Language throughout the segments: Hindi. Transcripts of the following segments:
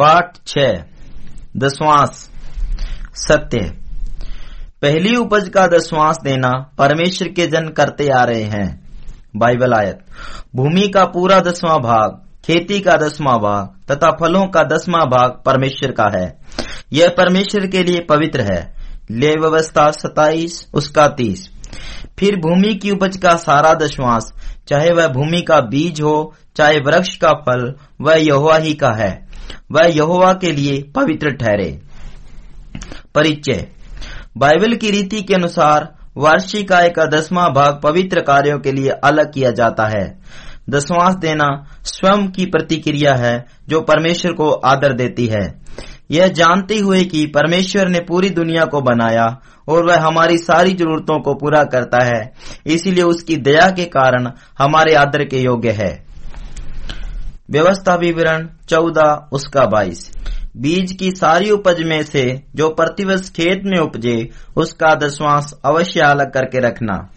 पाठ छ दसवांस सत्य। पहली उपज का दसवांस देना परमेश्वर के जन करते आ रहे हैं, बाइबल आयत। भूमि का पूरा दसवां भाग, खेती का दसवां भाग, तथा फलों का दसवां भाग परमेश्वर का है। यह परमेश्वर के लिए पवित्र है। ले व्यवस्था सताइस उसका तीस। फिर भूमि की उपज का सारा दशवांश चाहे वह भूमि का बीज हो, चाहे वृक्ष का फल, वह यहोवा ही का है। वह यहोवा के लिए पवित्र ठहरे। परिचय। बाइबल की रीति के अनुसार वार्षिक आय का दसवां भाग पवित्र कार्यों के लिए अलग किया जाता है। दसवांश देना स्वयं की प्रतिक्रिया है, जो परमेश्वर को आदर देती है। यह जानते हुए कि परमेश्वर ने पूरी दुनिया को बनाया और वह हमारी सारी जरूरतों को पूरा करता है, इसीलिए उसकी दया के कारण हमारे आदर के योग्य है। व्यवस्था विवरण चौदह, उसका बाईस। बीज की सारी उपज में से जो प्रतिवर्ष खेत में उपजे, उसका दसवांश अवश्य अलग करके रखना।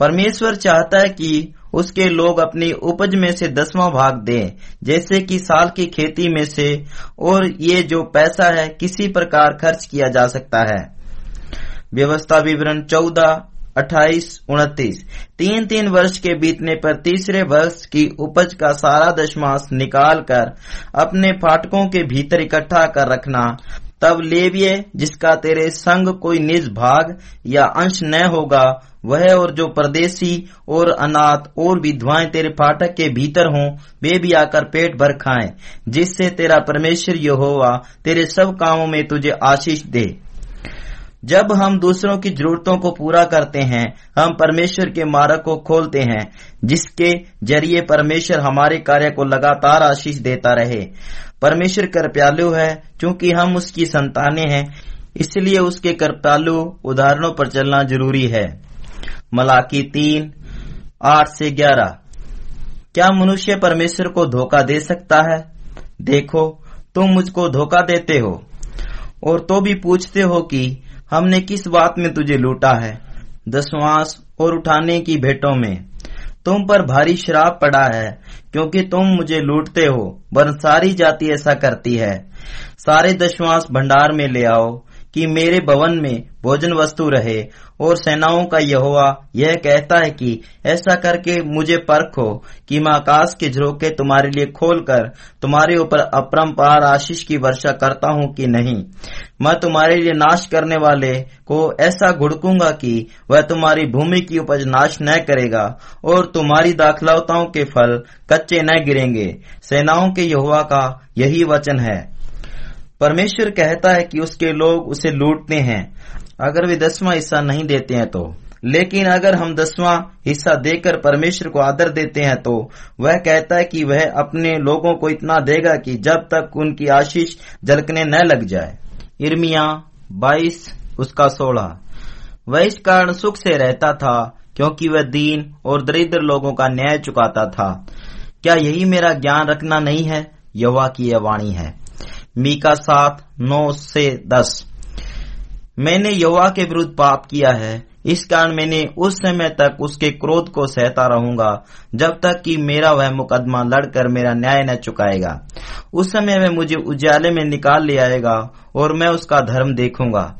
परमेश्वर चाहता है कि उसके लोग अपनी उपज में से दसवां भाग दें, जैसे कि साल की खेती में से, और ये जो पैसा है, किसी प्रकार खर्च किया जा सकता है। व्यवस्था विवरण चौदह अट्ठाईस, उनतीस। तीन तीन वर्ष के बीतने पर तीसरे वर्ष की उपज का सारा दशमांश निकाल कर अपने फाटकों के भीतर इकट्ठा कर रखना। तब लेविये जिसका तेरे संग कोई निज भाग या अंश न होगा, वह और जो परदेसी और अनाथ और विधवाएँ तेरे फाटक के भीतर हों, वे भी आकर पेट भर खाएँ, जिससे तेरा परमेश्वर यहोवा तेरे सब कामों में तुझे आशीष दे। जब हम दूसरों की जरूरतों को पूरा करते हैं, हम परमेश्वर के मार्ग को खोलते हैं, जिसके ज़रिए परमेश्वर हमारे कार्य को लगातार आशीष देता रहे। परमेश्वर कृपयालु है क्योंकि हम उसकी संतानें हैं, इसलिए उसके कृपयालु उदाहरणों पर चलना ज़रूरी है। मलाकी तीन, आठ से ग्यारह। क्या मनुष्य परमेश्वर को धोखा दे सकता है? देखो, तुम मुझको धोखा देते हो, और तो भी पूछते हो कि हमने किस बात में तुझे लूटा है? दसवास और उठाने की भेंटों में। तुम पर भारी शराब पड़ा है, क्योंकि तुम मुझे लूटते हो वरन सारी जाति ऐसा करती है। सारे दशवांश भंडार में ले आओ कि मेरे भवन में भोजन वस्तु रहे, और सेनाओं का यहोवा यह कहता है कि ऐसा करके मुझे परखो कि मैं आकाश के झरोके तुम्हारे लिए खोलकर तुम्हारे ऊपर अपरम्पार आशीष की वर्षा करता हूँ कि नहीं। मैं तुम्हारे लिए नाश करने वाले को ऐसा घुड़कूँगा कि वह तुम्हारी भूमि की उपज नाश न करेगा, और तुम्हारी दाखलताओं के फल कच्चे न गिरेंगे। सेनाओं के यहोवा का यही वचन है। परमेश्वर कहता है कि उसके लोग उसे लूटते हैं। अगर वे दसवां हिस्सा नहीं देते हैं तो। लेकिन अगर हम दसवां हिस्सा देकर परमेश्वर को आदर देते हैं तो वह कहता है कि वह अपने लोगों को इतना देगा कि जब तक उनकी आशीष झलकने न लग जाए। इर्मिया बाईस, उसका सोलह। वह इस कारण सुख से रहता था, क्योंकि वह दीन और दरिद्र लोगों का न्याय चुकाता था। क्या यही मेरा ज्ञान रखना नहीं है? यवा की यह वाणी है। मीका सात नौ से दस। मैंने यवा के विरुद्ध पाप किया है। इस कारण मैंने उस समय तक उसके क्रोध को सहता रहूँगा, जब तक कि मेरा वह मुकदमा लड़कर मेरा न्याय न चुकाएगा। उस समय वह मुझे उजाले में निकाल ले आएगा और मैं उसका धर्म देखूँगा।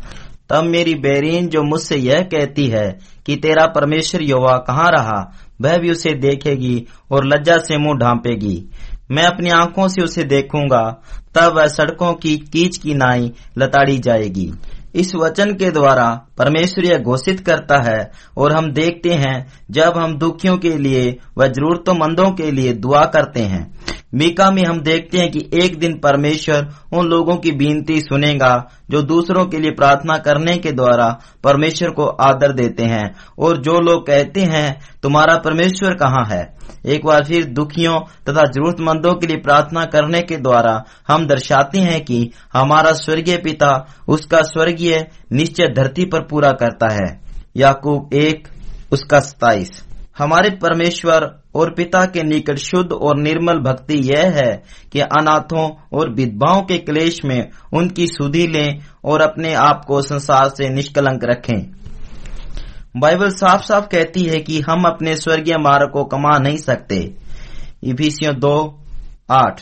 तब मेरी बेरीन जो मुझसे यह कहती है कि तेरा परमेश्वर युवा कहाँ रहा, वह भी उसे देखेगी और लज्जा से मुँह ढांपेगी। मैं अपनी आँखों से उसे देखूँगा, तब वह सड़कों की कीच की नाई लताड़ी जाएगी। इस वचन के द्वारा परमेश्वर यह घोषित करता है, और हम देखते हैं, जब हम दुखियों के लिए व जरूरतमंदों के लिए दुआ करते हैं। मीका में हम देखते हैं कि एक दिन परमेश्वर उन लोगों की बीनती सुनेगा, जो दूसरों के लिए प्रार्थना करने के द्वारा परमेश्वर को आदर देते हैं। और जो लोग कहते हैं, तुम्हारा परमेश्वर कहाँ है? एक बार फिर दुखियों तथा जरूरतमंदों के लिए प्रार्थना करने के द्वारा हम दर्शाते हैं कि हमारा स्वर्गीय पिता उसका स्वर्गीय निश्चय धरती पर पूरा करता है। याकूब एक, उसका सताइस। हमारे परमेश्वर और पिता के निकट शुद्ध और निर्मल भक्ति यह है कि अनाथों और विधवाओं के क्लेश में उनकी सुधि लें और अपने आप को संसार से निष्कलंक रखें। बाइबल साफ़ साफ़ कहती है कि हम अपने स्वर्गीय मार्ग को कमा नहीं सकते। दो, आठ।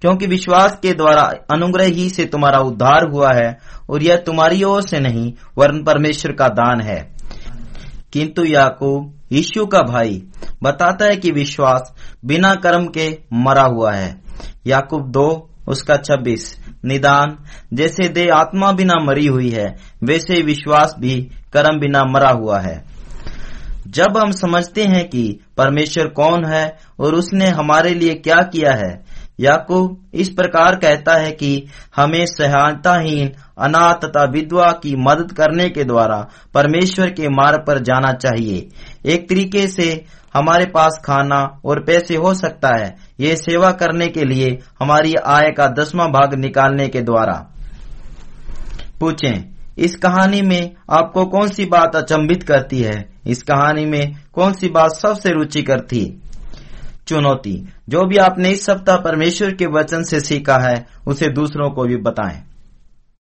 क्योंकि विश्वास के द्वारा अनुग्रह ही से तुम्हारा उद्धार हुआ है और यह तुम्हारी ओर से नहीं, वरन परमेश्वर का दान है। किंतु याकूब, यीशु का भाई बताता है कि विश्वास बिना कर्म के मरा हुआ है। याकूब दो, उसका छब्बीस। निदान, जैसे दे आत्मा बिना मरी हुई है, वैसे विश्वास भी कर्म बिना मरा हुआ है। जब हम समझते हैं कि परमेश्वर कौन है और उसने हमारे लिए क्या किया है, याकूब इस प्रकार कहता है कि हमें सहायताहीन, अनाथ तथा विधवा की मदद करने के द्वारा परमेश्वर के मार्ग पर जाना चाहिए। एक तरीके से हमारे पास खाना और पैसे हो सकता है। ये सेवा करने के लिए हमारी आय का दसवा भाग निकालने के द्वारा। पूछें, इस कहानी में आपको कौन सी बात अचंभित करती है? इस कहानी में कौन सी बात सबसे रुचि करती? चुनौती, जो भी आपने इस सप्ताह परमेश्वर के वचन से सीखा है, उसे दूसरों को भी बताएँ।